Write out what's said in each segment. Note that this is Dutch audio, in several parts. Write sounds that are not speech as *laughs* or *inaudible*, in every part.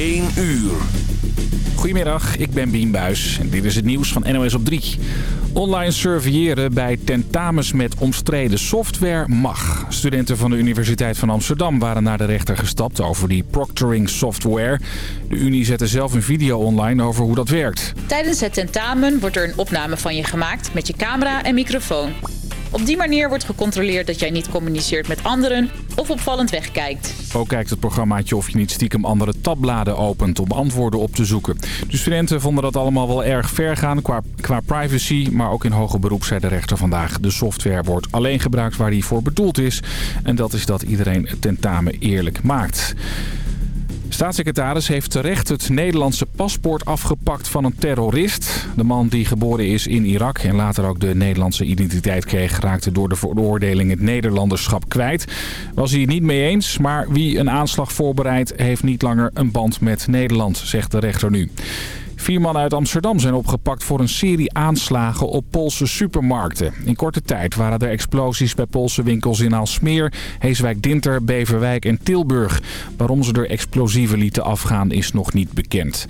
1 uur. Goedemiddag, ik ben Bien Buis en dit is het nieuws van NOS op 3. Online surveilleren bij tentamens met omstreden software mag. Studenten van de Universiteit van Amsterdam waren naar de rechter gestapt over die proctoring software. De Unie zette zelf een video online over hoe dat werkt. Tijdens het tentamen wordt er een opname van je gemaakt met je camera en microfoon. Op die manier wordt gecontroleerd dat jij niet communiceert met anderen of opvallend wegkijkt. Ook kijkt het programmaatje of je niet stiekem andere tabbladen opent om antwoorden op te zoeken. De studenten vonden dat allemaal wel erg ver gaan qua, qua privacy, maar ook in hoger beroep zei de rechter vandaag. De software wordt alleen gebruikt waar die voor bedoeld is en dat is dat iedereen het tentamen eerlijk maakt. Staatssecretaris heeft terecht het Nederlandse paspoort afgepakt van een terrorist. De man die geboren is in Irak en later ook de Nederlandse identiteit kreeg... raakte door de veroordeling het Nederlanderschap kwijt. Was hij niet mee eens, maar wie een aanslag voorbereidt... heeft niet langer een band met Nederland, zegt de rechter nu. Vier mannen uit Amsterdam zijn opgepakt voor een serie aanslagen op Poolse supermarkten. In korte tijd waren er explosies bij Poolse winkels in Aalsmeer, Heeswijk Dinter, Beverwijk en Tilburg. Waarom ze er explosieven lieten afgaan is nog niet bekend.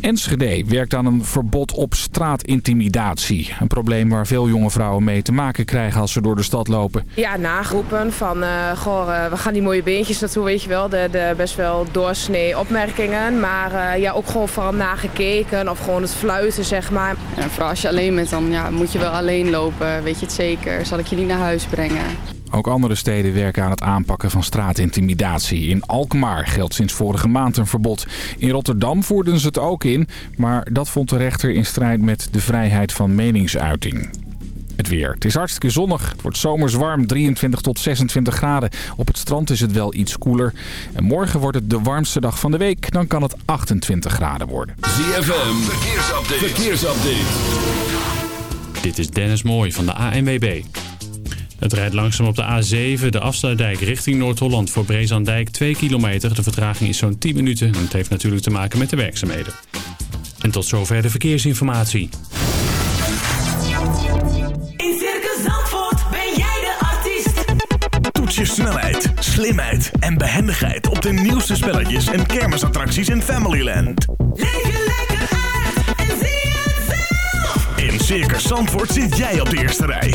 Enschede werkt aan een verbod op straatintimidatie. Een probleem waar veel jonge vrouwen mee te maken krijgen als ze door de stad lopen. Ja, nagroepen van, uh, goh, uh, we gaan die mooie beentjes naartoe, weet je wel. De, de best wel doorsnee opmerkingen. Maar uh, ja, ook gewoon vooral nagekeken of gewoon het fluiten, zeg maar. Ja, vooral als je alleen bent, dan ja, moet je wel alleen lopen. Weet je het zeker? Zal ik je niet naar huis brengen? Ook andere steden werken aan het aanpakken van straatintimidatie. In Alkmaar geldt sinds vorige maand een verbod. In Rotterdam voerden ze het ook in, maar dat vond de rechter in strijd met de vrijheid van meningsuiting. Het weer. Het is hartstikke zonnig. Het wordt zomers warm, 23 tot 26 graden. Op het strand is het wel iets koeler. En morgen wordt het de warmste dag van de week. Dan kan het 28 graden worden. ZFM, verkeersupdate. verkeersupdate. Dit is Dennis Mooij van de ANWB. Het rijdt langzaam op de A7, de afsluitdijk richting Noord-Holland voor Brezandijk 2 kilometer. De vertraging is zo'n 10 minuten en het heeft natuurlijk te maken met de werkzaamheden. En tot zover de verkeersinformatie. In Circus Zandvoort ben jij de artiest. Toets je snelheid, slimheid en behendigheid op de nieuwste spelletjes en kermisattracties in Familyland. Leef je lekker uit en zie het zelf. In Circus Zandvoort zit jij op de eerste rij.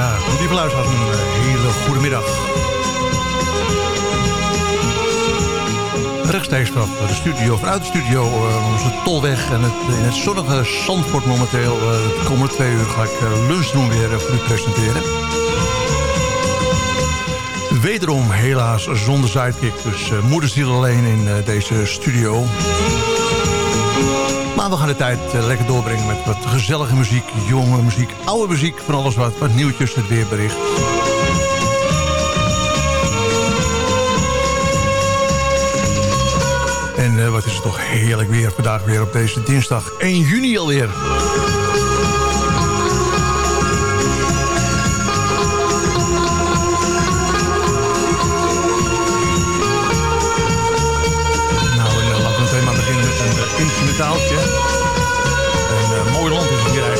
Ja, lieve luisteraars, een eh, hele goede middag. Rechtstreeks vanaf de studio, vanuit de studio, uh, onze tolweg en het, in het zonnige Zandvoort momenteel. De komende twee uur ga ik uh, doen weer voor u presenteren. Wederom helaas zonder sidekick, dus moederziel alleen in deze studio. We gaan de tijd uh, lekker doorbrengen met wat gezellige muziek, jonge muziek, oude muziek, van alles wat, wat nieuwtjes, het weerbericht. En uh, wat is het toch heerlijk weer vandaag weer op deze dinsdag 1 juni alweer. Instrumentaaltje. Een uh, mooi land is het hier eigenlijk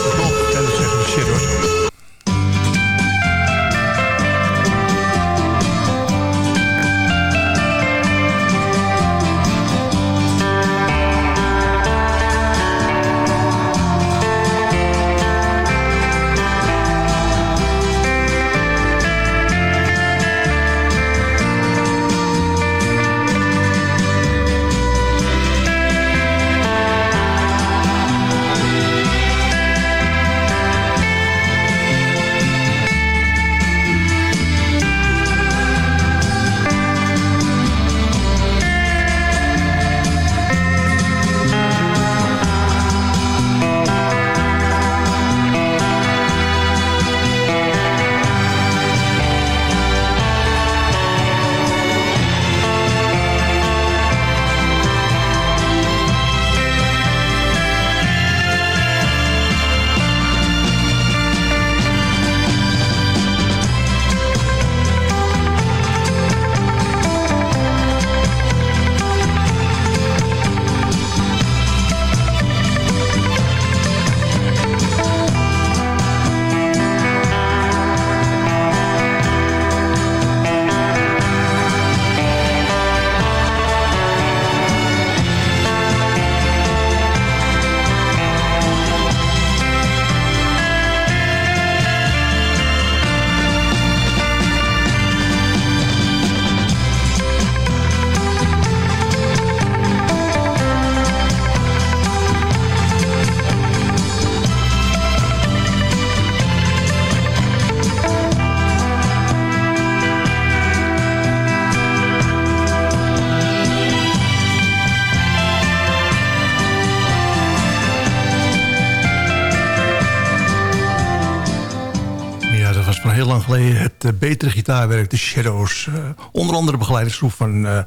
gitaarwerk The Shadows. Eh, onder andere begeleidingsgroep van uh,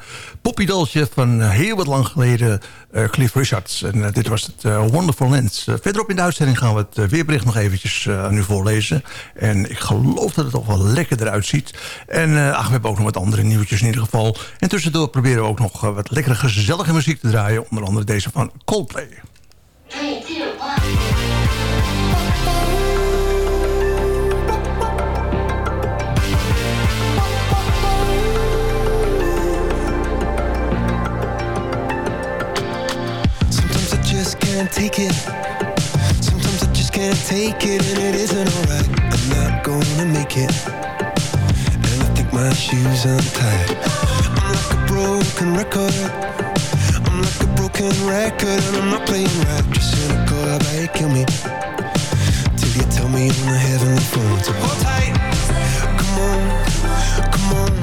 Poppy Dolce van heel wat lang geleden Cliff Richards. En dit was het Wonderful Lands. verderop in de uitzending gaan we het weerbericht nog eventjes aan voorlezen. En ik geloof dat het toch wel lekker eruit ziet. En ach, we hebben ook nog wat andere nieuwtjes in ieder geval. En tussendoor proberen we ook nog wat lekkere gezellige muziek te draaien. Onder andere deze van Coldplay. 3, 2, 1. Can't take it. Sometimes I just can't take it And it isn't alright. I'm not gonna make it. And I think my shoes untied I'm like a broken record. I'm like a broken record And I'm not playing right. Just cynical, how about kill me. Till you tell me on the heavenly phone. So hold tight. Come on, come on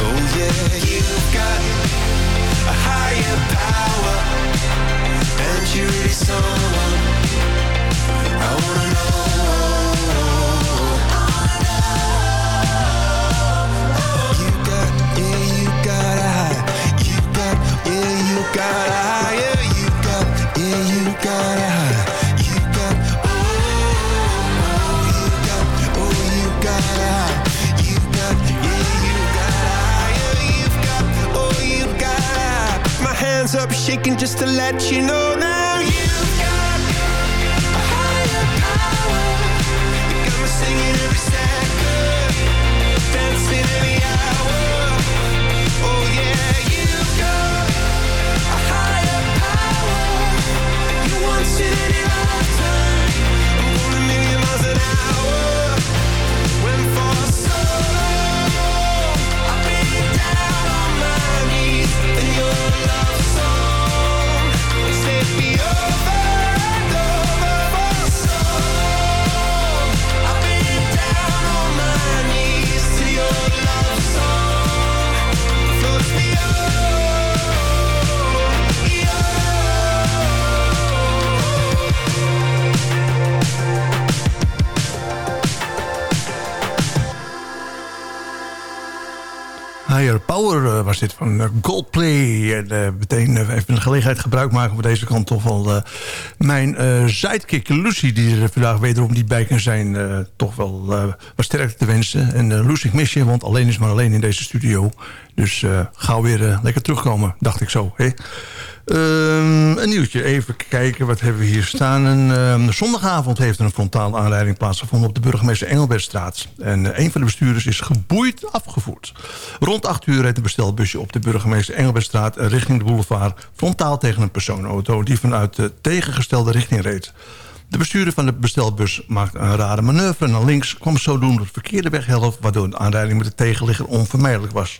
Oh yeah, you've got a higher power. And you're I wanna know. Oh, you got, yeah, you got a high. You got, yeah, you got a higher just to let you know was dit van uh, Goldplay. En uh, meteen even de gelegenheid gebruik maken van deze kant toch wel mijn sidekick Lucy... die er vandaag wederom niet bij kan zijn, toch wel wat sterkte te wensen. En Lucy, ik mis je, want alleen is maar alleen in deze studio. Dus gauw weer lekker terugkomen, dacht ik zo. Um, een nieuwtje, even kijken, wat hebben we hier staan. Een, um, zondagavond heeft er een frontale aanrijding plaatsgevonden... op de burgemeester Engelbertstraat. En uh, een van de bestuurders is geboeid afgevoerd. Rond 8 uur reed een bestelbusje op de burgemeester Engelbertstraat... richting de boulevard frontaal tegen een personenauto... die vanuit de tegengestelde richting reed. De bestuurder van de bestelbus maakte een rare manoeuvre naar links... kwam zodoende de verkeerde weghelft... waardoor de aanrijding met de tegenligger onvermijdelijk was.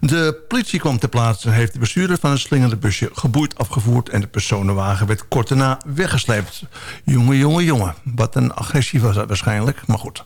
De politie kwam ter plaatse en heeft de bestuurder van het slingende busje geboeid afgevoerd... en de personenwagen werd kort daarna weggesleept. Jongen, jongen, jongen. Wat een agressie was dat waarschijnlijk, maar goed.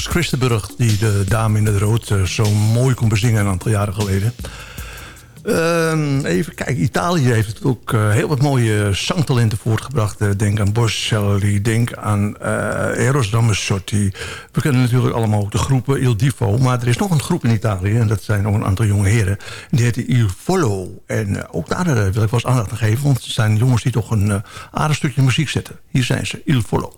Christenburg... die de Dame in het Rood eh, zo mooi kon bezingen een aantal jaren geleden. Ehm, even kijken, Italië heeft ook eh, heel wat mooie eh, zangtalenten voortgebracht. Denk aan Bocelli, denk aan uh, Eros Ramazzotti. We kennen natuurlijk allemaal de groepen Il Divo. Maar er is nog een groep in Italië, en dat zijn ook een aantal jonge heren. Die heet Il Follow. En ook daar wil ik wel eens aandacht aan geven. Want het zijn jongens die toch een aardig stukje muziek zetten. Hier zijn ze, Il Follow.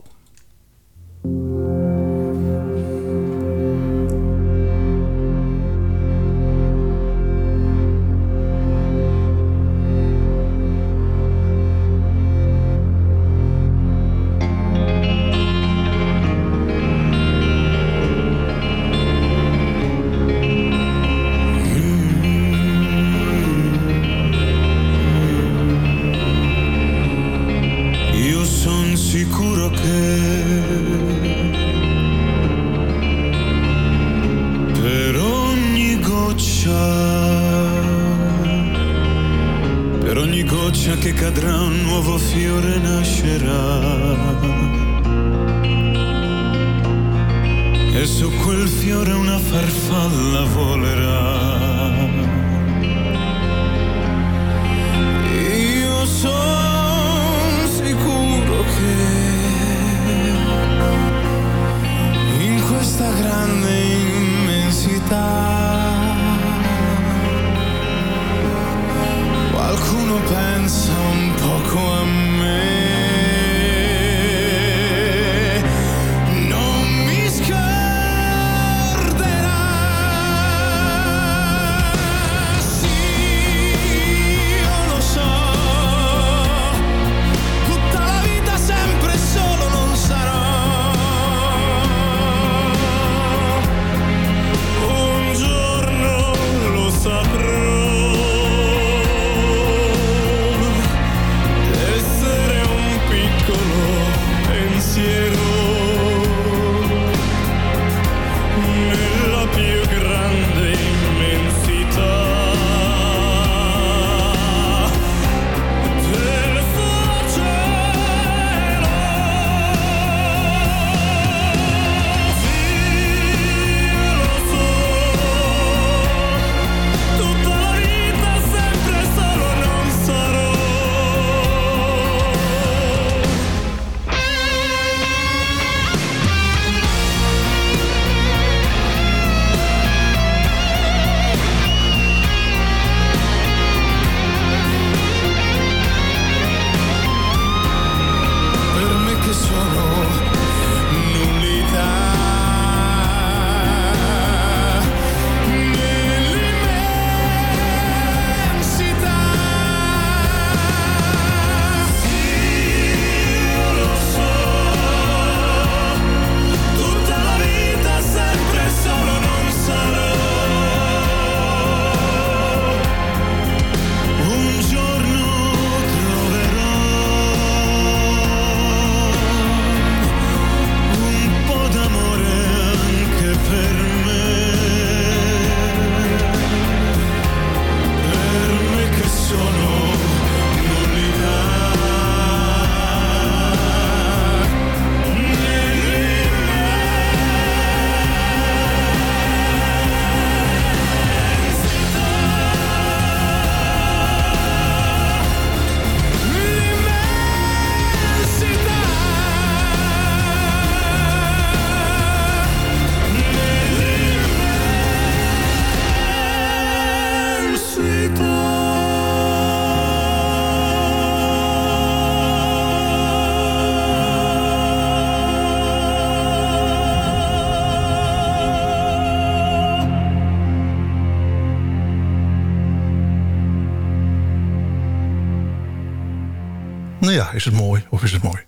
Is het mooi of is het mooi?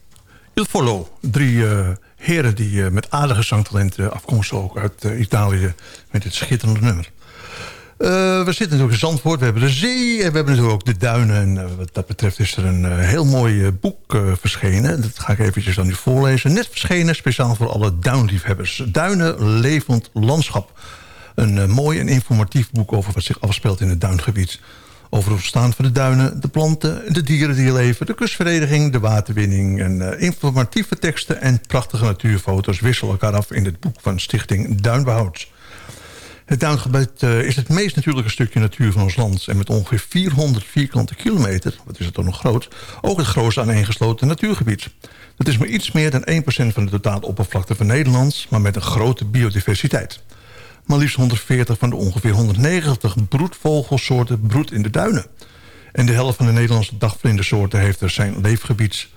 Il Follow, drie eh, heren die eh, met aardige zangtalenten afkomstig ook uit eh, Italië met dit schitterende nummer. Eh, we zitten natuurlijk in Zandvoort, we hebben de zee en we hebben natuurlijk ook de duinen. En eh, wat dat betreft is er een eh, heel mooi eh, boek eh, verschenen. Dat ga ik eventjes aan u voorlezen. Net verschenen, speciaal voor alle duinliefhebbers. Duinen, levend landschap. Een eh, mooi en informatief boek over wat zich afspeelt in het duingebied. Over het ontstaan van de duinen, de planten, de dieren die leven... de kustvereniging, de waterwinning en eh, informatieve teksten... en prachtige natuurfoto's wisselen elkaar af in het boek van Stichting Duinbehoud. Het duingebied eh, is het meest natuurlijke stukje natuur van ons land... en met ongeveer 400 vierkante kilometer, wat is het toch nog groot... ook het grootste aaneengesloten natuurgebied. Dat is maar iets meer dan 1% van de totale oppervlakte van Nederland... maar met een grote biodiversiteit. Maar liefst 140 van de ongeveer 190 broedvogelsoorten broedt in de duinen. En de helft van de Nederlandse dagvlindersoorten heeft er zijn leefgebied.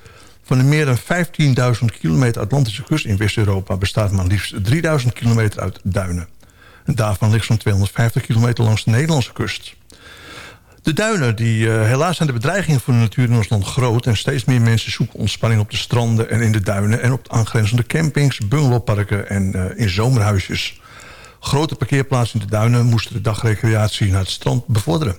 Van de meer dan 15.000 kilometer Atlantische kust in West-Europa... bestaat maar liefst 3.000 kilometer uit duinen. En daarvan ligt zo'n 250 kilometer langs de Nederlandse kust. De duinen, die, eh, helaas zijn de bedreigingen voor de natuur in ons land groot... en steeds meer mensen zoeken ontspanning op de stranden en in de duinen... en op aangrenzende campings, bungalowparken en eh, in zomerhuisjes. Grote parkeerplaatsen in de duinen moesten de dagrecreatie naar het strand bevorderen.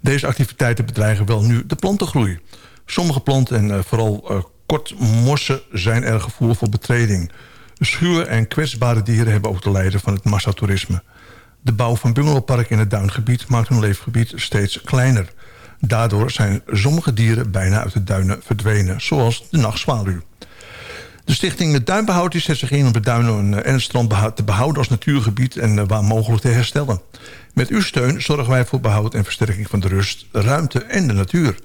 Deze activiteiten bedreigen wel nu de plantengroei. Sommige planten en eh, vooral eh, kortmossen zijn erg gevoelig voor betreding. Schuwe en kwetsbare dieren hebben ook te lijden van het massatoerisme. De bouw van bungalowparken in het duingebied maakt hun leefgebied steeds kleiner. Daardoor zijn sommige dieren bijna uit de duinen verdwenen, zoals de nachtzwaluw. De stichting Duinbehoud die zet zich in om de duinen en het strand beha- te behouden als natuurgebied en eh, waar mogelijk te herstellen. Met uw steun zorgen wij voor behoud en versterking van de rust, ruimte en de natuur.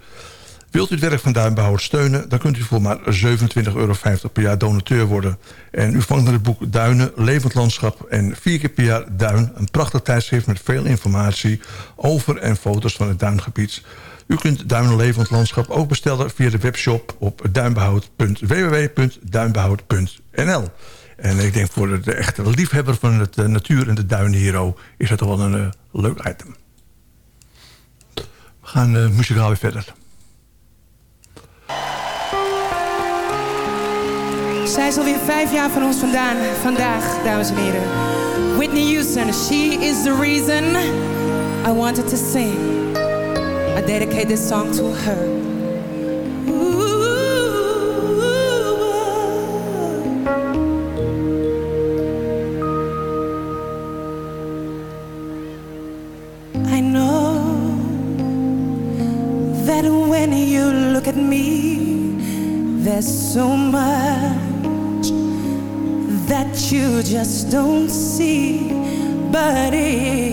Wilt u het werk van Duinbehoud steunen... dan kunt u voor maar 27,50 euro per jaar donateur worden. En u vangt dan het boek Duinen, Levend Landschap... en vier keer per jaar Duin. Een prachtig tijdschrift met veel informatie... over en foto's van het duingebied. U kunt Duinen, Levend Landschap ook bestellen... via de webshop op duinbehoud. www.duinbehoud.nl. En ik denk voor de echte liefhebber van het eh, natuur en de ook, is dat wel een eh, leuk item. We gaan eh, muzikaal weer verder. Zij is alweer vijf jaar van ons vandaan, vandaag, dames en heren. Whitney Houston, she is the reason I wanted to sing. I dedicate this song to her. I know that when you look at me, there's so much that you just don't see. But if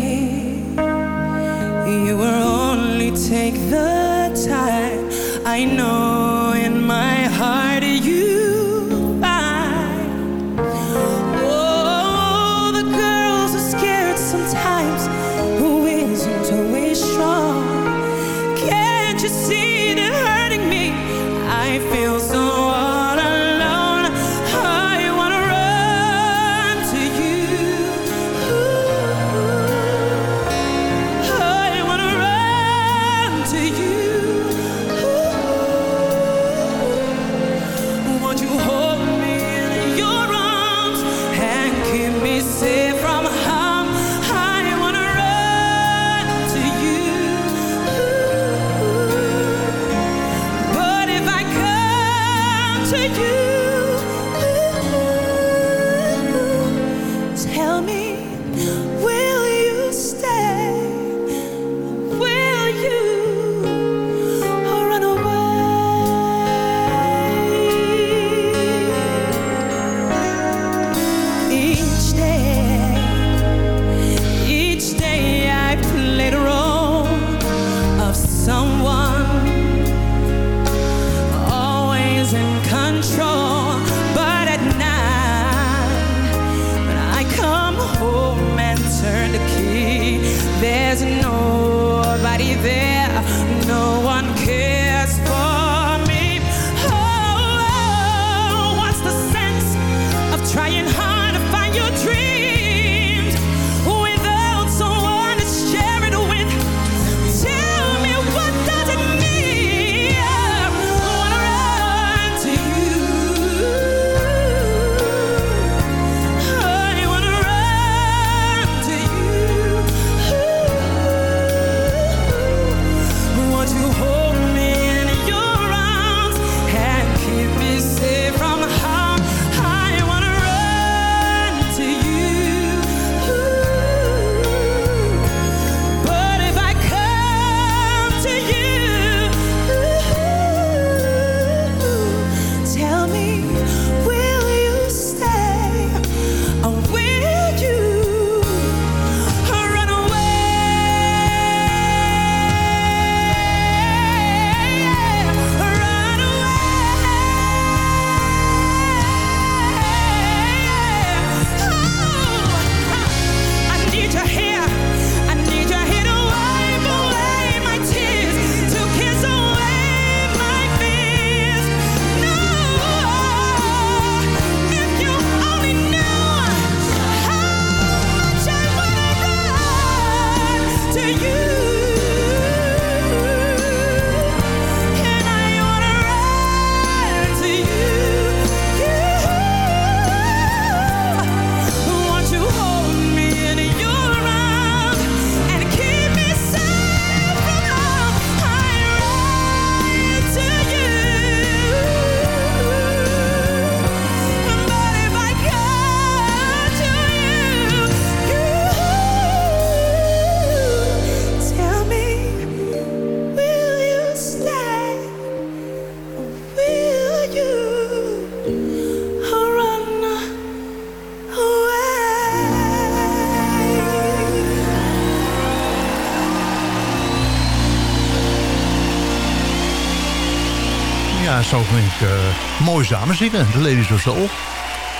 mooi samen zingen. De Ladies of Soul.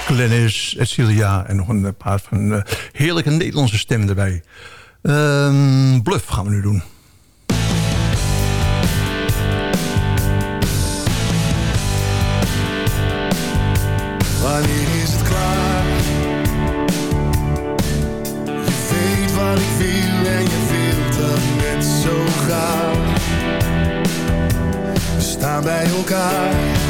Glennis, Edcilia en nog een paar van eh, heerlijke Nederlandse stemmen erbij. Ehm, bluff gaan we nu doen. Wanneer is het klaar? Je weet wat ik wil en je wilt dat net zo graag. We staan bij elkaar.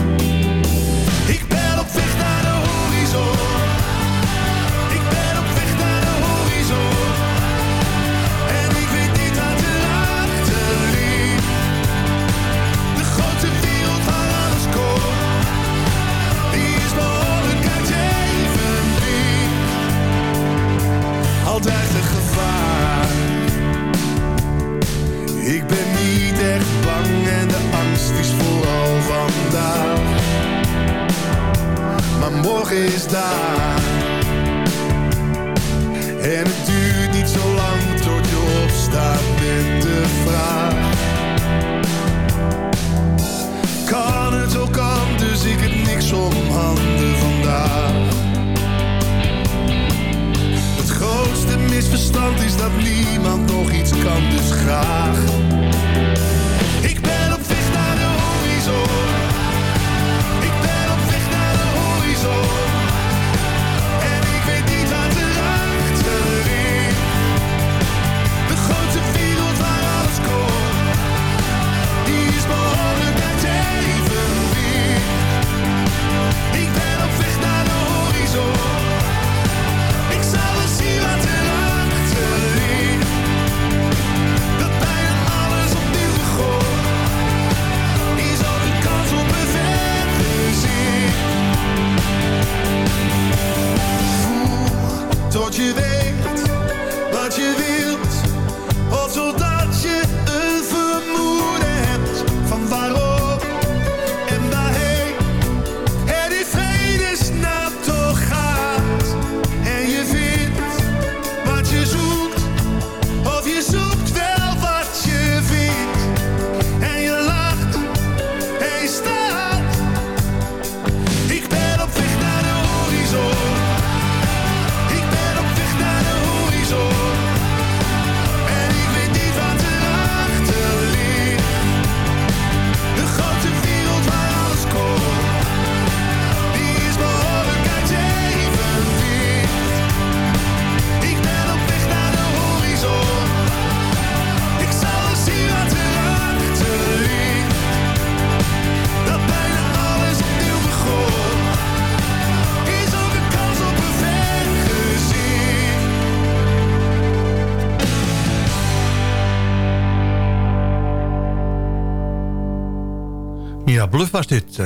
Altijd een gevaar. Ik ben niet echt bang en de angst is vooral vandaag. Maar morgen is daar. En het duurt niet zo lang tot je opstaat met de vraag. Kan het ook anders, ik heb niks om handen vandaag. Grootste misverstand is dat niemand nog iets kan, dus graag. Voel tot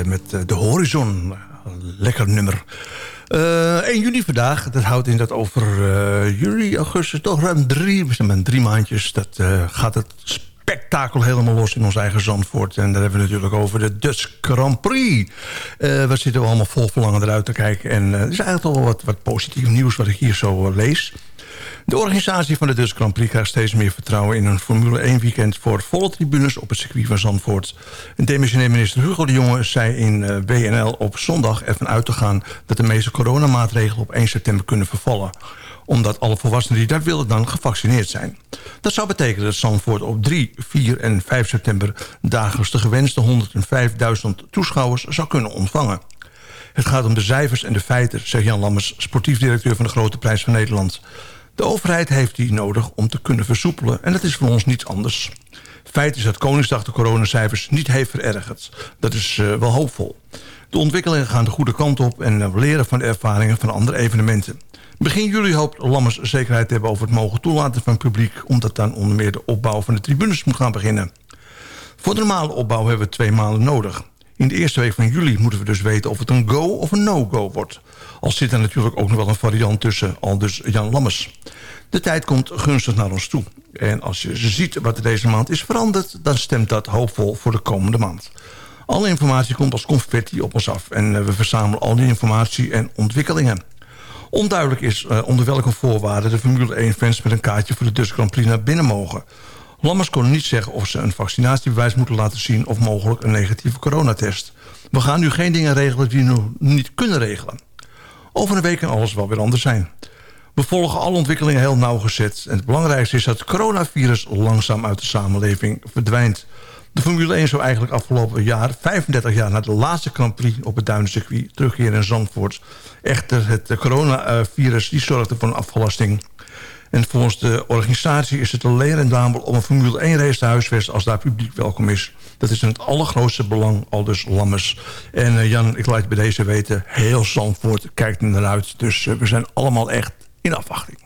met eh, De Horizon. Lekker nummer. Eh 1 juni vandaag, dat houdt in dat over eh, juli, augustus, toch ruim drie, we zijn met drie maandjes, dat eh, gaat het spektakel helemaal los in ons eigen Zandvoort. En daar hebben we natuurlijk over de Dutch Grand Prix. Eh we zitten we allemaal vol verlangen eruit te kijken. En eh, er is eigenlijk wel wat, wat positief nieuws wat ik hier zo eh, lees. De organisatie van de Dutch Grand Prix krijgt steeds meer vertrouwen... in een Formule 1 weekend voor volle tribunes op het circuit van Zandvoort. Demissionair minister Hugo de Jonge zei in eh, WNL op zondag ervan uit te gaan... dat de meeste coronamaatregelen op 1 september kunnen vervallen omdat alle volwassenen die dat willen dan gevaccineerd zijn. Dat zou betekenen dat Zandvoort op 3, 4 en 5 september... dagelijks de gewenste 105.000 toeschouwers zou kunnen ontvangen. Het gaat om de cijfers en de feiten, zegt Jan Lammers... sportief directeur van de Grote Prijs van Nederland. De overheid heeft die nodig om te kunnen versoepelen... en dat is voor ons niets anders. Feit is dat Koningsdag de coronacijfers niet heeft verergerd. Dat is uh, wel hoopvol. De ontwikkelingen gaan de goede kant op... en we leren van de ervaringen van andere evenementen. Begin juli hoopt Lammers zekerheid te hebben over het mogen toelaten van het publiek... omdat dan onder meer de opbouw van de tribunes moet gaan beginnen. Voor de normale opbouw hebben we twee maanden nodig. In de eerste week van juli moeten we dus weten of het een go of een no-go wordt. Al zit er natuurlijk ook nog wel een variant tussen, al dus Jan Lammers. De tijd komt gunstig naar ons toe. En als je ziet wat er deze maand is veranderd... dan stemt dat hoopvol voor de komende maand. Alle informatie komt als confetti op ons af... en eh, we verzamelen al die informatie en ontwikkelingen. Onduidelijk is uh, onder welke voorwaarden de Formule 1-fans... met een kaartje voor de Dutch naar binnen mogen. Lammers kon niet zeggen of ze een vaccinatiebewijs moeten laten zien... of mogelijk een negatieve coronatest. We gaan nu geen dingen regelen die we nog niet kunnen regelen. Over een week kan alles wel weer anders zijn. We volgen alle ontwikkelingen heel nauwgezet. En het belangrijkste is dat het coronavirus langzaam uit de samenleving verdwijnt. De Formule 1 zou eigenlijk afgelopen jaar, 35 jaar na de laatste Grand Prix op het Duinencircuit, terugkeren in Zandvoort. Echter, het coronavirus die zorgde voor een afgelasting. En volgens de organisatie is het alleen rendabel om een Formule 1 race te huisvesten als daar publiek welkom is. Dat is in het allergrootste belang, al dus Lammers. En uh, Jan, ik laat je bij deze weten, heel Zandvoort kijkt er naar uit. Dus uh, we zijn allemaal echt in afwachting.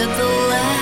At the last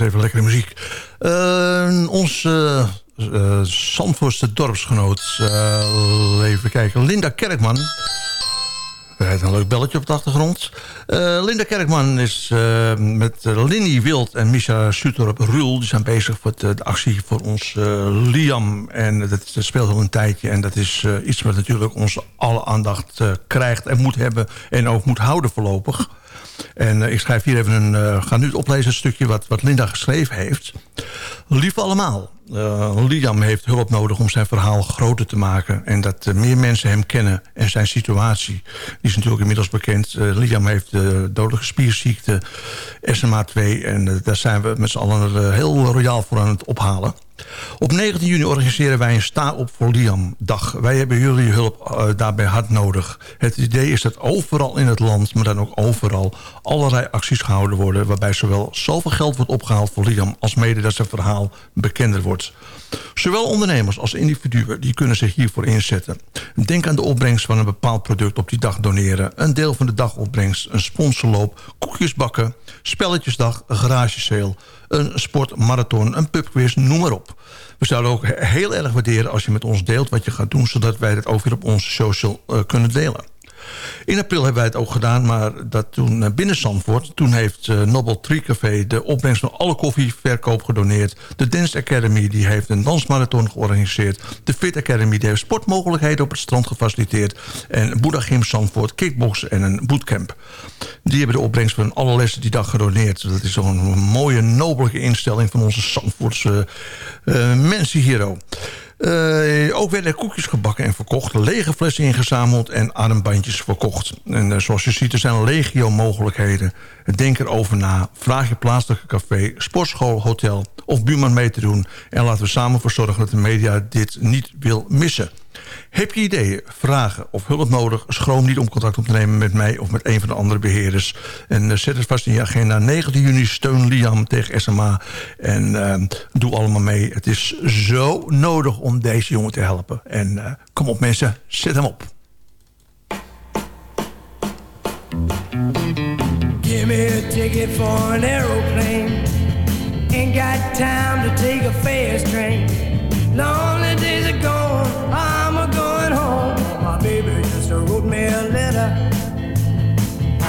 even lekkere muziek. Uh, onze uh, dorpsgenoot, uh, even kijken, Linda Kerkman. Er rijdt een leuk belletje op de achtergrond. Uh, Linda Kerkman is met Linny Wild en Misha Suter op Ruul. Die zijn bezig voor de, de actie voor ons Liam. En dat, dat, speelt al een tijdje. En dat is iets wat natuurlijk onze alle aandacht krijgt en moet hebben. En ook moet houden voorlopig. En ik schrijf hier even een... ga nu oplezen een stukje wat, wat Linda geschreven heeft. Lief allemaal. Eh, Liam heeft hulp nodig om zijn verhaal groter te maken. En dat eh, meer mensen hem kennen en zijn situatie. Die is natuurlijk inmiddels bekend. Eh, Liam heeft de dodelijke spierziekte SMA2. En eh, daar zijn we met z'n allen eh, heel royaal voor aan het ophalen. Op 19 juni organiseren wij een Sta op voor Liam dag. Wij hebben jullie hulp eh, daarbij hard nodig. Het idee is dat overal in het land, maar dan ook overal... allerlei acties gehouden worden... waarbij zowel zoveel geld wordt opgehaald voor Liam... als mede dat zijn verhaal bekender wordt. Zowel ondernemers als individuen die kunnen zich hiervoor inzetten. Denk aan de opbrengst van een bepaald product op die dag doneren. Een deel van de dagopbrengst, een sponsorloop, koekjes bakken... spelletjesdag, een garagesale, een sportmarathon, een pubquiz, noem maar op. We zouden ook he- heel erg waarderen als je met ons deelt wat je gaat doen... zodat wij dat ook weer op onze social eh, kunnen delen. In april hebben wij het ook gedaan, maar dat toen eh, binnen Zandvoort... toen heeft eh, Nobel Tree Café de opbrengst van alle koffieverkoop gedoneerd. De Dance Academy die heeft een dansmarathon georganiseerd. De Fit Academy die heeft sportmogelijkheden op het strand gefaciliteerd. En Boeddha Gym Zandvoort, kickboksen en een bootcamp. Die hebben de opbrengst van alle lessen die dag gedoneerd. Dat is zo'n mooie, nobele instelling van onze Zandvoortse eh, mensen hier. Eh, ook werden er koekjes gebakken en verkocht. Lege flessen ingezameld en armbandjes verkocht. En eh, zoals je ziet, er zijn legio mogelijkheden. Denk erover na. Vraag je plaatselijke café, sportschool, hotel of buurman mee te doen. En laten we samen voor zorgen dat de media dit niet wil missen. Heb je ideeën, vragen of hulp nodig? Schroom niet om contact op te nemen met mij of met een van de andere beheerders. En eh, zet het vast in je agenda. 19 juni steun Liam tegen SMA. En eh, doe allemaal mee. Het is zo nodig om deze jongen te helpen. En eh, kom op mensen, zet hem op. Give me a ticket for an aeroplane. Ain't got time to take a fast train. Lonely days are gone, me a letter.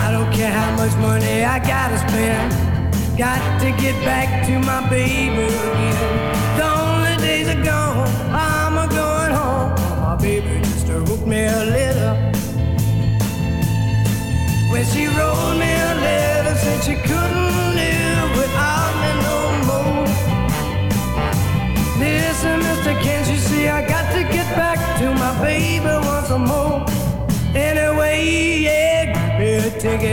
I don't care how much money I gotta spend. Got to get back to my baby again. Lonely days are gone, I'm a going home. My baby just wrote me a letter. When she wrote me a letter, said she couldn't live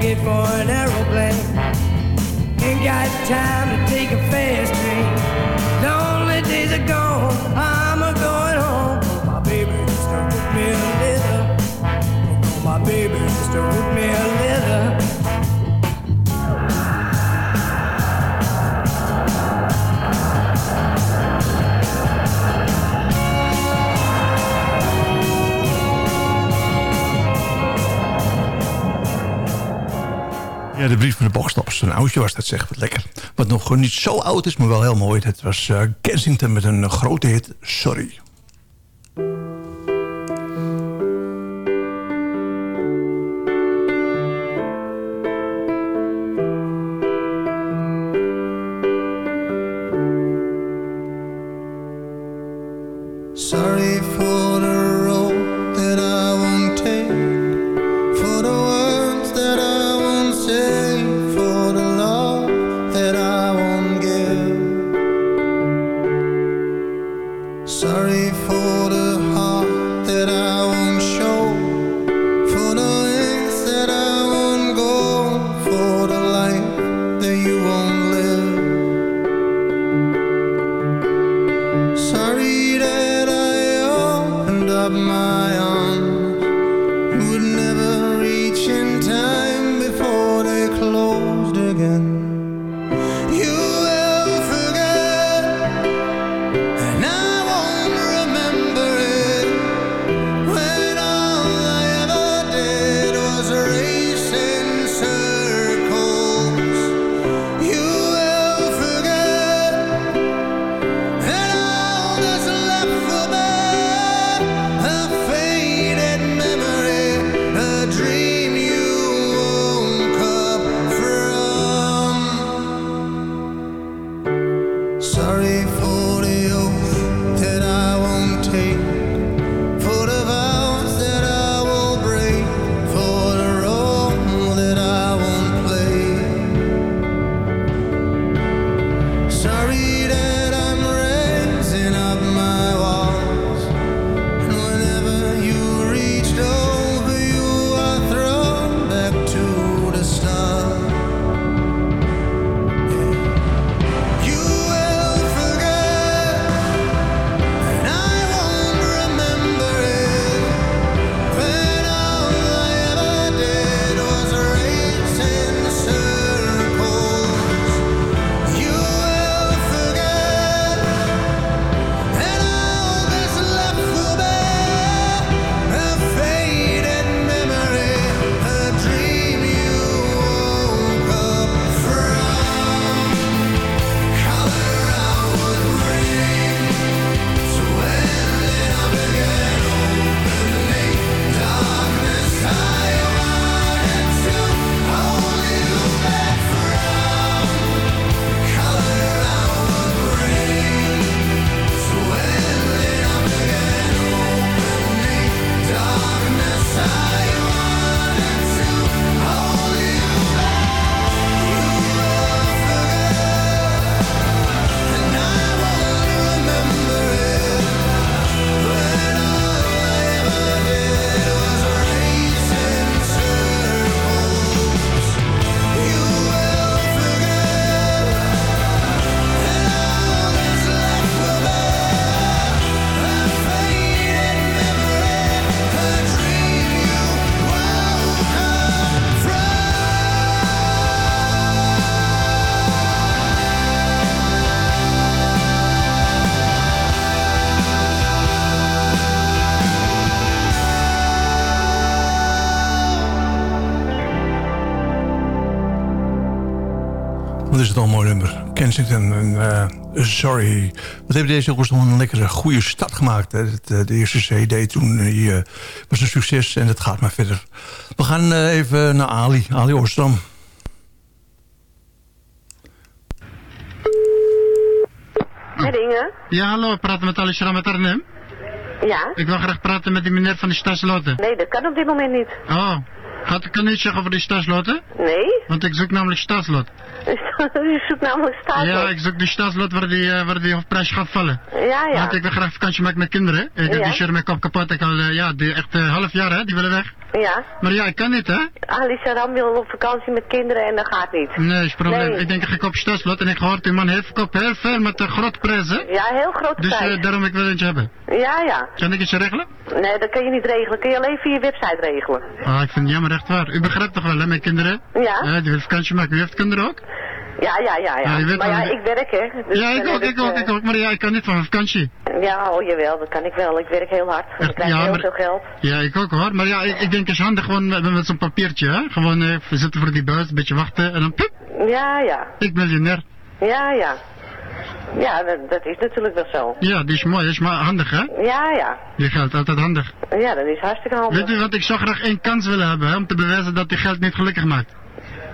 Ticket for an aeroplane. Ain't got time to take a fast train. Lonely days are gone, I'm a going home. My baby just wrote me a letter. Oh, my baby just wrote me a letter. De brief van de boogstappers. Een oudje was dat, zeg. Wat lekker. Wat nog niet zo oud is, maar wel heel mooi. Het was eh, Kensington met een eh, grote hit. Sorry nummer. Kensington en eh, Sorry. Wat hebben deze jongens nog een lekkere goede start gemaakt. Hè? Het, eh, de eerste CD toen die, eh, was een succes en het gaat maar verder. We gaan eh, even naar Ali. Ali Oostram. Met Inge? Ja, hallo, ik praat met Alice met Arnhem. Ja? Ik wil graag praten met die meneer van de Stasloten. Nee, dat kan op dit moment niet. Oh, gaat ik kan niet zeggen over die Stasloten? Nee? Want ik zoek namelijk Staslot. *laughs* U zoekt namelijk staat. Ja, ik zoek die Staslot waar die, eh, waar die hoofdprijs gaat vallen. Ja, ja. Want ik wil graag vakantie maken met kinderen. Ik heb Ja. die shirt mijn kop kapot. Ik al, eh, ja, die echt een half jaar hè, die willen weg. Ja. Maar ja, ik kan niet hè. Ali Saram wil op vakantie met kinderen en dat gaat niet. Nee, is probleem. Nee. Ik denk ik ga op Staslot en ik hoor die man heeft kop heel veel met een grote prijs hè. Ja, heel grote Dus prijs. eh, daarom ik wil eentje hebben. Ja, ja. Kan ik iets regelen? Nee, dat kan je niet regelen. Kun je alleen via je website regelen. Ah, ik vind het jammer echt waar. U begrijpt toch wel hè, mijn kinderen? Ja. Ja, die wil vakantie maken. U heeft kinderen ook? Ja, ja, ja, ja. Je maar ja, je- ik werk hè. Dus ja, ik ook, ik ook, eh, ik ook. Maar ja, ik kan niet van vakantie. Ja, oh jawel, dat kan ik wel. Ik werk heel hard. Ik krijg ja, heel maar- veel geld. Ja, ik ook hoor. Maar ja, ik, ik denk het is handig gewoon met, met zo'n papiertje, hè. Gewoon eh, we zitten voor die buis, een beetje wachten en dan pup, Ja, ja. ik miljonair. Ja, ja. Ja, dat, dat is natuurlijk wel zo. Ja, die is mooi, die is maar handig, hè. Ja, ja. Die geld altijd handig. Ja, dat is hartstikke handig. Weet u wat, ik zou graag één kans willen hebben, hè, om te bewijzen dat die geld niet gelukkig maakt.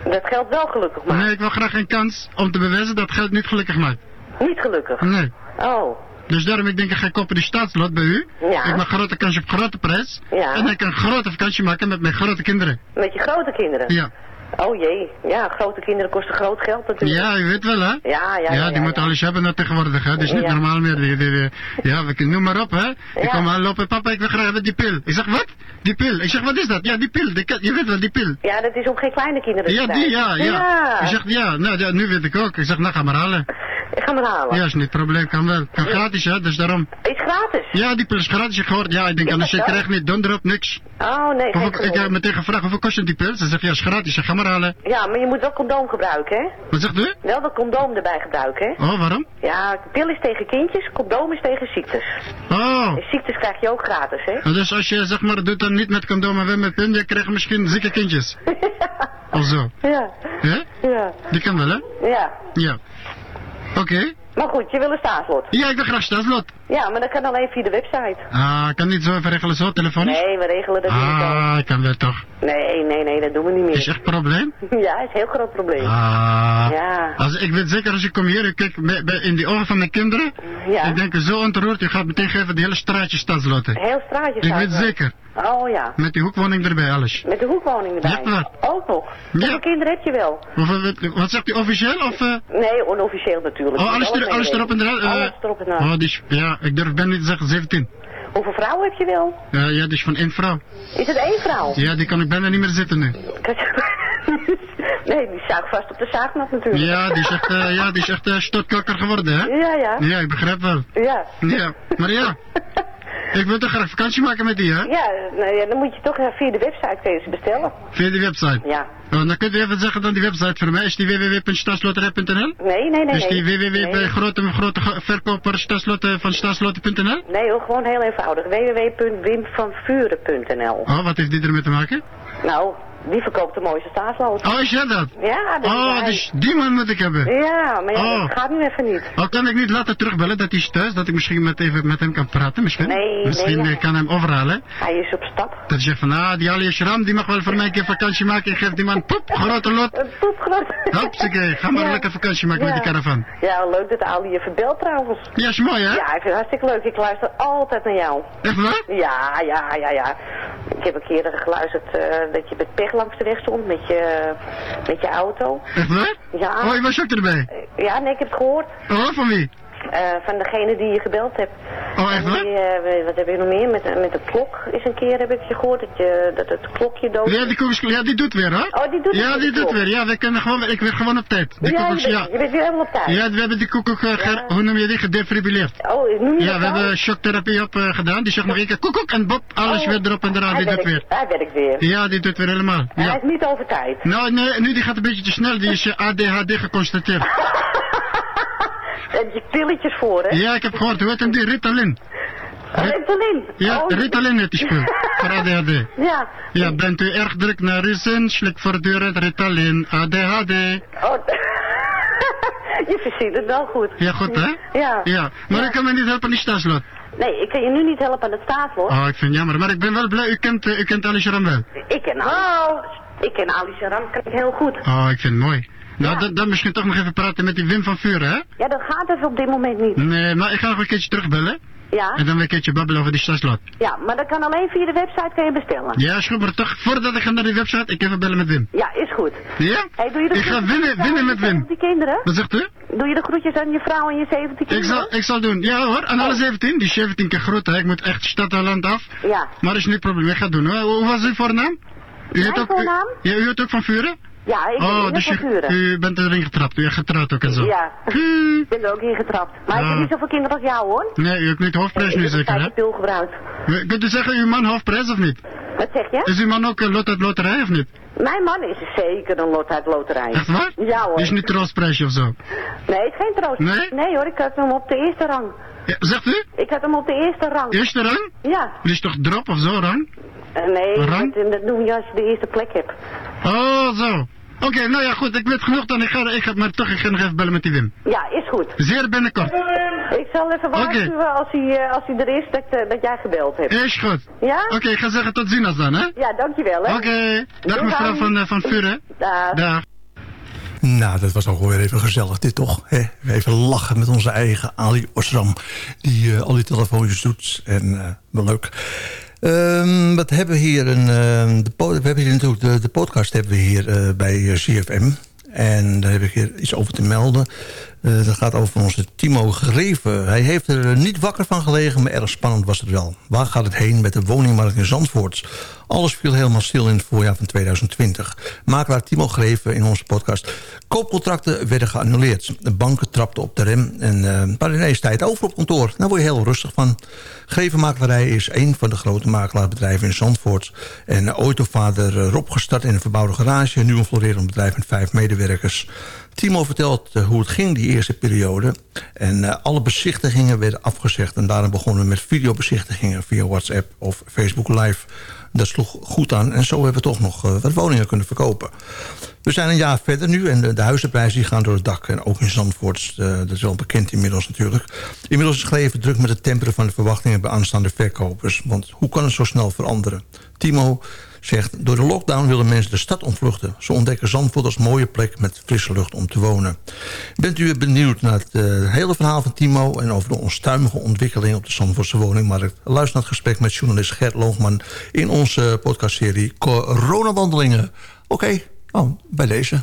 Dat geld wel gelukkig maakt. Nee, ik wil graag een kans om te bewijzen dat geld niet gelukkig maakt. Niet gelukkig. Nee. Oh. Dus daarom, ik denk, ik ga kopen die staatslot bij u. Ja. Ik maak grote kans op grote prijs. Ja. En ik kan een grote vakantie maken met mijn grote kinderen. Met je grote kinderen? Ja. Oh jee. Ja, grote kinderen kosten groot geld natuurlijk. Ja, je weet wel, hè? Ja, ja, ja. Ja, die ja, moeten alles hebben nou tegenwoordig, hè. Dat is niet normaal meer. Die, die, die- ja, we kunnen, noem maar op, hè. Ik kom al lopen, papa, ik wil graag hebben die pil. Ik zeg, wat? Die pil. Ik zeg, wat is dat? Ja, die pil. Die, je weet wel, die pil. Ja, dat is om geen kleine kinderen Ja, te die, ja, ja. Ja. Ik zeg, ja, nou, ja, nu weet ik ook. Ik zeg, nou, ga maar halen. Ik ga maar halen. Ja, is niet probleem, kan wel. Kan gratis, hè, dus daarom. Is gratis? Ja, die pil is gratis, ik gehoord. Ja, ik denk, anders je krijgt niet donder op, niks. Oh, nee, Hoeveel, ik heb meteen gevraagd, hoeveel kost die pil? Ze zegt, ja, is gratis. Ik ga maar halen. Ja, maar je moet wel condoom gebruiken, hè? Wat zegt u? Wel dat condoom erbij gebruiken, hè? Oh, waarom? Ja, pil is tegen kindjes, condoom is tegen ziektes. Oh. En ziektes krijg je ook gratis, hè? Dus als je, zeg maar, doet dan niet met condoom, maar wel met pil, je krijgt misschien zieke kindjes. *laughs* Of zo. Ja. Hè? Ja. Die kan wel, hè? Ja. Ja. Oké. Maar goed, je wil een staatslot. Ja, ik wil graag staatslot. Ja, maar dat kan alleen via de website. Ah, kan niet zo even regelen zo, telefonisch? Nee, we regelen dat niet zo. Ah, kan wel toch. Nee, nee, nee, dat doen we niet meer. Is echt een probleem? *laughs* Ja, is een heel groot probleem. Ah. Ja. Als, ik weet zeker als ik kom hier, ik kijk bij- bij- in die ogen van mijn kinderen. Ja. Ik denk zo ontroerd, je gaat meteen geven die hele straatje staatsloten. Heel straatje Ik weet er. zeker. Oh ja. Met die hoekwoning erbij, alles. Met de hoekwoning erbij. Ja, waar. Ook nog. Hoeveel kinderen heb je wel? Hoeveel, wat, zegt u officieel? Of, eh? Nee, onofficieel natuurlijk. Oh, alles, er, alles erop en eraan? eh, Alles erop en eraan. oh, die is, ja, ik durf ben niet te zeggen 17. Hoeveel vrouwen heb je wel? Ja, ja, is van één vrouw. Is het één vrouw? Ja, die kan ik bijna niet meer zitten nu. *laughs* nee, die zaag vast op de zaagmat natuurlijk. Ja, die is echt, eh, ja, die is echt uh, stotkakker geworden, hè? Ja, ja. Ja, ik begrijp wel. Ja. Ja, maar ja. *laughs* Ik wil toch graag vakantie maken met die, hè? Ja, nou ja, dan moet je toch eh, via de website kun je ze bestellen. Via die website? Ja. Oh, dan kunt u even zeggen dan die website voor mij. Is die www.staatsloterij.nl? Nee, nee, nee. Is die nee. www bij Nee. van staatsloten.nl? Nee hoor, gewoon heel eenvoudig. www.wimvanvuren.nl Oh, wat heeft die ermee te maken? Nou, die verkoopt de mooiste staatsloten. Oh, is jij dat? Ja, dat is Oh, hij. dus die man moet ik hebben. Ja, maar ja, Oh. dat gaat nu even niet. Oh, kan ik niet later terugbellen dat hij is thuis? Dat ik misschien met, even met hem kan praten, misschien? Nee, Misschien nee, eh, ja. kan hem overhalen. Hij is op stap. Dat je zegt van, ah, die Ali Shram, die mag wel voor mij een keer vakantie maken. Ik geef die man, poep, grote lot. Een poep groot. Hopsakee, ga maar Ja. lekker vakantie maken met die caravan. Ja, leuk dat Ali je verbelt trouwens. Ja, is mooi, hè? Ja, ik vind het hartstikke leuk. Ik luister altijd naar jou. Echt waar? Ja, ja, ja, ja. Ik heb een keer geluisterd eh, dat je met pech langs de weg stond met je, met je auto. Echt waar? Ja. Oh, je was ook erbij. Ja, nee, ik heb het gehoord. Oh, van wie? Eh, van degene die je gebeld hebt. Oh, echt waar? die, eh, wat heb je nog meer? Met, met de klok is een keer heb ik je gehoord dat, je, dat het klokje dood Ja, die koekjes, ja, die doet weer, hoor. Oh, die doet Ja, die doet weer. Ja, we kunnen gewoon, ik ben gewoon op tijd. Die ja, je koekjes, bent, ja. je bent weer helemaal op tijd. Ja, we hebben die koekoek, eh, ge- hoe noem je die, gedefibrileerd. Oh, noem je Ja, dat we zo? hebben shocktherapie op eh, gedaan. Die zegt nog één keer koekoek en bop, alles Oh, weer erop en eraan. hij Die doet werkt- weer. Hij werkt weer. Ja, die doet weer helemaal. Hij Ja. is niet over tijd. Nou, nee, nu die gaat een beetje te snel. Die is eh, ADHD geconstateerd. *laughs* Heb je pilletjes voor, hè? Ja, ik heb gehoord, hoe heet hem die? Ritalin. Ritalin. Ja, Oh, Ritalin heet die spul. Voor ADHD. *laughs* Ja. Ja, bent u erg druk naar uw zin, slik voortdurend Ritalin, ADHD. Oh, *laughs* Je versiert het wel goed. Ja, goed hè? Ja. Ja, maar ik kan me niet helpen aan die staatslot. Nee, ik kan je nu niet helpen aan het staatslot. Oh, ik vind het jammer. Maar ik ben wel blij, u kent, eh, u kent Ali Sharam wel. Ik ken Ali. Ik ken Ali Sharam, ken ik heel goed. Oh, ik vind het mooi. Nou, dan, dan misschien toch nog even praten met die Wim van Vuren, hè? Ja, dat gaat dus op dit moment niet. Nee, maar ik ga nog een keertje terugbellen. Ja? En dan weer een keertje babbelen over die staatslot. Ja, maar dat kan alleen via de website kan je bestellen. Ja, is goed, maar toch, voordat ik ga naar die website, ik even bellen met Wim. Ja, is goed. Ja? Hey, doe je de Ik ga winnen- winnen met Wim. 17 kinderen? Wat zegt u? Doe je de groetjes aan je vrouw en je 17 Ik kinderen? zal, ik zal doen. Ja hoor, aan alle 17. Die 17 keer groot, hè. Ik moet echt stad en land af. Ja. Maar dat is niet het probleem, ik ga het doen. Hoe was uw voornaam? U Mijn ook, voornaam? U, ja, u heet ook van Vuren? Ja, ik ben oh, dus van u, bent erin getrapt. U bent getrouwd ook en zo. Ja, ik ben er ook in getrapt. Maar ik Ah. heb niet zoveel kinderen als jou hoor. Nee, u hebt niet hoofdprijs nu ik heb zeker, hè? een pil gebruikt. Kunt u zeggen, uw man hoofdprijs of niet? Wat zeg je? Is uw man ook een lot uit loterij of niet? Mijn man is zeker een lot uit loterij. Echt waar? Ja hoor. Is niet troostprijsje of zo. Nee, het is geen troost. Nee? hoor, ik had hem op de eerste rang. Ja, zegt u? Ik had hem op de eerste rang. Eerste rang? Ja. Die is toch drop of zo, rang? Eh, nee, Rang? dat, dat noem je als je de eerste plek hebt. Oh, zo. Oké, nou ja, goed. Ik weet genoeg dan. Ik ga, ik ga, maar toch, ik ga nog even bellen met die Wim. Ja, is goed. Zeer binnenkort. Ik zal even waarschuwen als, hij, eh, als hij er is dat, eh, dat jij gebeld hebt. Is goed. Ja? Oké, ik ga zeggen tot ziens dan, hè? Ja, dankjewel hè. Oké. Dag mevrouw van, van Vuren. Dag. Dag. Nou, dat was ook wel weer even gezellig, dit toch? Hè? Even lachen met onze eigen Ali Osram. Die eh, al die telefoontjes doet. En eh, wel leuk. Ehm, wat hebben we hier? Een, ehm, de we hebben hier natuurlijk de, de podcast hebben we hier eh, bij CFM. En daar heb ik hier iets over te melden. Eh, dat gaat over onze Timo Greven. Hij heeft er niet wakker van gelegen, maar erg spannend was het wel. Waar gaat het heen met de woningmarkt in Zandvoort? Alles viel helemaal stil in het voorjaar van 2020. Makelaar Timo Greven in onze podcast. Koopcontracten werden geannuleerd. De banken trapten op de rem. En eh maar tijd over op kantoor. Daar word je heel rustig van. Grevenmakelarij is een van de grote makelaarbedrijven in Zandvoort. En ooit door vader Rob gestart in een verbouwde garage. Nu een florerend bedrijf met vijf medewerkers. Timo vertelt eh, hoe het ging die eerste periode. En eh, alle bezichtigingen werden afgezegd. En daarna begonnen we met videobezichtigingen via WhatsApp of Facebook Live. Dat sloeg goed aan. En zo hebben we toch nog eh, wat woningen kunnen verkopen. We zijn een jaar verder nu en de, huizenprijzen gaan door het dak. En ook in Zandvoort, dat is wel bekend inmiddels natuurlijk. Inmiddels is Gleven druk met het temperen van de verwachtingen... bij aanstaande verkopers. Want hoe kan het zo snel veranderen? Timo zegt, door de lockdown willen mensen de stad ontvluchten. Ze ontdekken Zandvoort als mooie plek met frisse lucht om te wonen. Bent u benieuwd naar het eh, hele verhaal van Timo... en over de onstuimige ontwikkeling op de Zandvoortse woningmarkt? Luister naar het gesprek met journalist Gert Loogman... in onze podcastserie Coronawandelingen. Oké, oh, bij deze.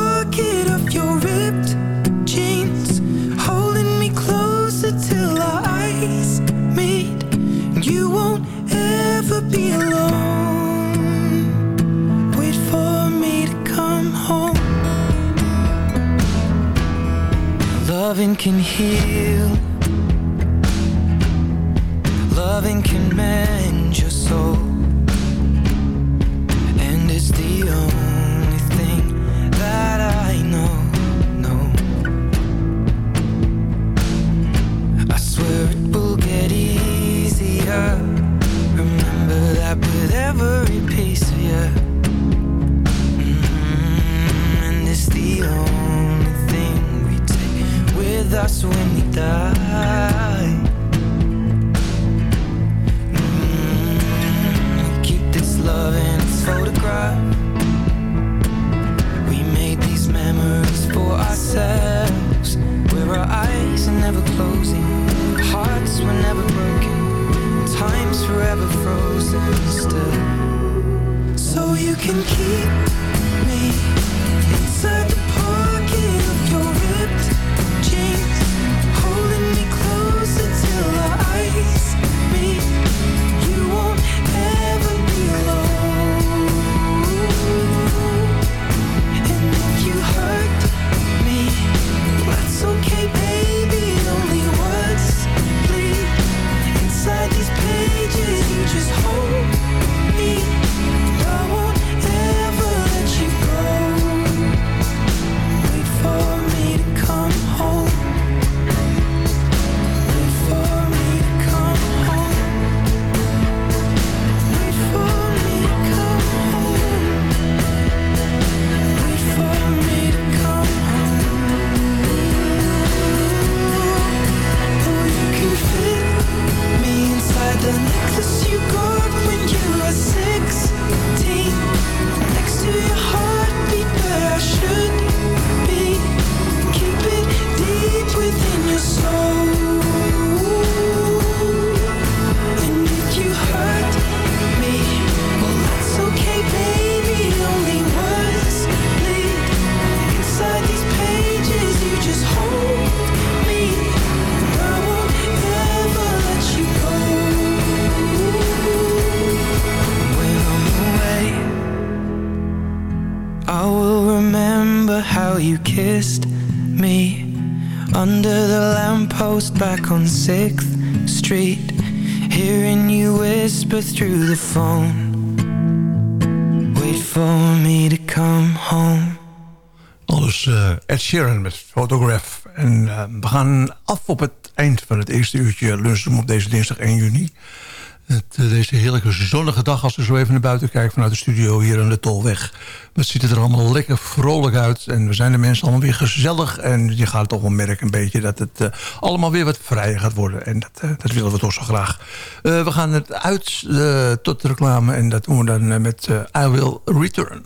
Loving can heal. Loving can mend can keep me inside the under the lamppost back on 6th Street, hearing you whisper through the phone. Wait for me to come home. Alles eh, Ed Sheeran met Photograph. En eh, we gaan af op het eind van het eerste uurtje lunchroom op deze dinsdag 1 juni. Het, eh, deze heerlijke zonnige dag als we zo even naar buiten kijken vanuit de studio hier aan de Tolweg. Het ziet er allemaal lekker vrolijk uit en we zijn de mensen allemaal weer gezellig. En je gaat toch wel merken een beetje dat het eh, allemaal weer wat vrijer gaat worden. En dat, eh, dat willen we toch zo graag. We gaan het uit tot de reclame en dat doen we dan met I Will Return.